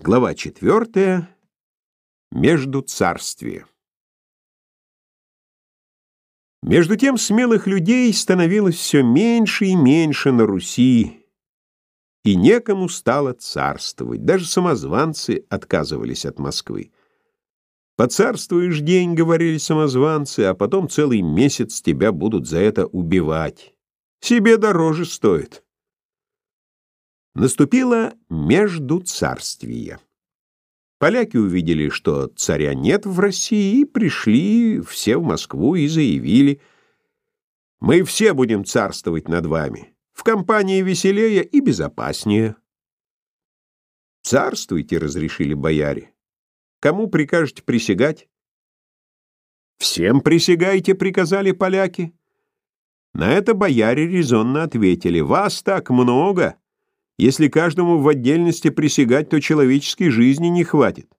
Глава четвертая. Между царствия. Между тем смелых людей становилось все меньше и меньше на Руси, и некому стало царствовать. Даже самозванцы отказывались от Москвы. «Поцарствуешь день, — говорили самозванцы, — а потом целый месяц тебя будут за это убивать. Себе дороже стоит». Наступило междуцарствие. Поляки увидели, что царя нет в России, и пришли все в Москву и заявили, «Мы все будем царствовать над вами. В компании веселее и безопаснее». «Царствуйте», — разрешили бояре. «Кому прикажете присягать?» «Всем присягайте», — приказали поляки. На это бояре резонно ответили, «Вас так много, если каждому в отдельности присягать, то человеческой жизни не хватит.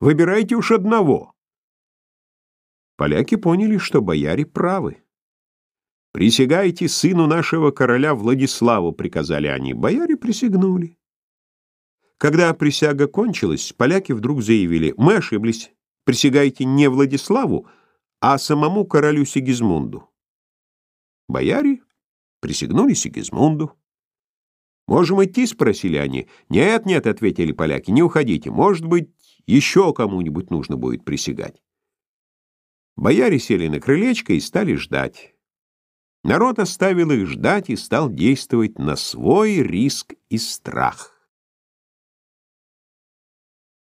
Выбирайте уж одного. Поляки поняли, что бояре правы. «Присягайте сыну нашего короля Владиславу», — приказали они. Бояре присягнули. Когда присяга кончилась, поляки вдруг заявили, «Мы ошиблись. Присягайте не Владиславу, а самому королю Сигизмунду». Бояре присягнули Сигизмунду. «Можем идти?» — спросили они. «Нет, нет», — ответили поляки, — «не уходите. Может быть, еще кому-нибудь нужно будет присягать». Бояре сели на крылечко и стали ждать. Народ оставил их ждать и стал действовать на свой риск и страх.